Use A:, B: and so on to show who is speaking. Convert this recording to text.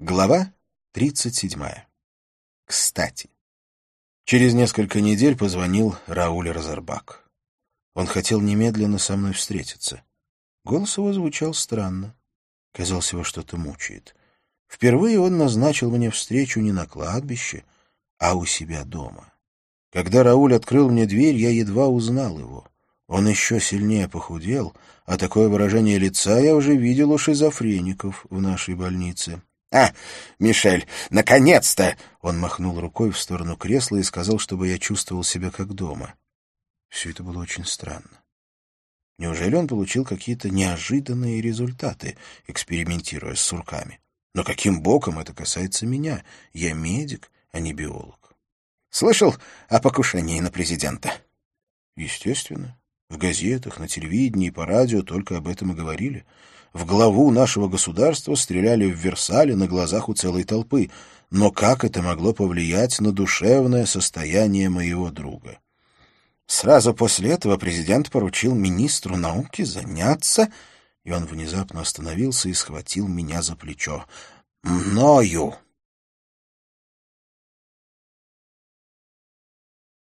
A: Глава 37. Кстати. Через несколько недель позвонил Рауль Розербак. Он хотел немедленно со мной встретиться. Голос его звучал странно. Казалось, его что-то мучает. Впервые он назначил мне встречу не на кладбище, а у себя дома. Когда Рауль открыл мне дверь, я едва узнал его. Он еще сильнее похудел, а такое выражение лица я уже видел у шизофреников в нашей больнице. «А, Мишель, наконец-то!» Он махнул рукой в сторону кресла и сказал, чтобы я чувствовал себя как дома. Все это было очень странно. Неужели он получил какие-то неожиданные результаты, экспериментируя с сурками? Но каким боком это касается меня? Я медик, а не биолог.
B: Слышал о покушении на президента?
A: Естественно. В газетах, на телевидении по радио только об этом и говорили. В главу нашего государства стреляли в Версале на глазах у целой толпы. Но как это могло повлиять на душевное состояние моего друга?
B: Сразу после этого президент поручил министру науки заняться...
A: И он внезапно остановился и схватил меня за плечо. «Мною!»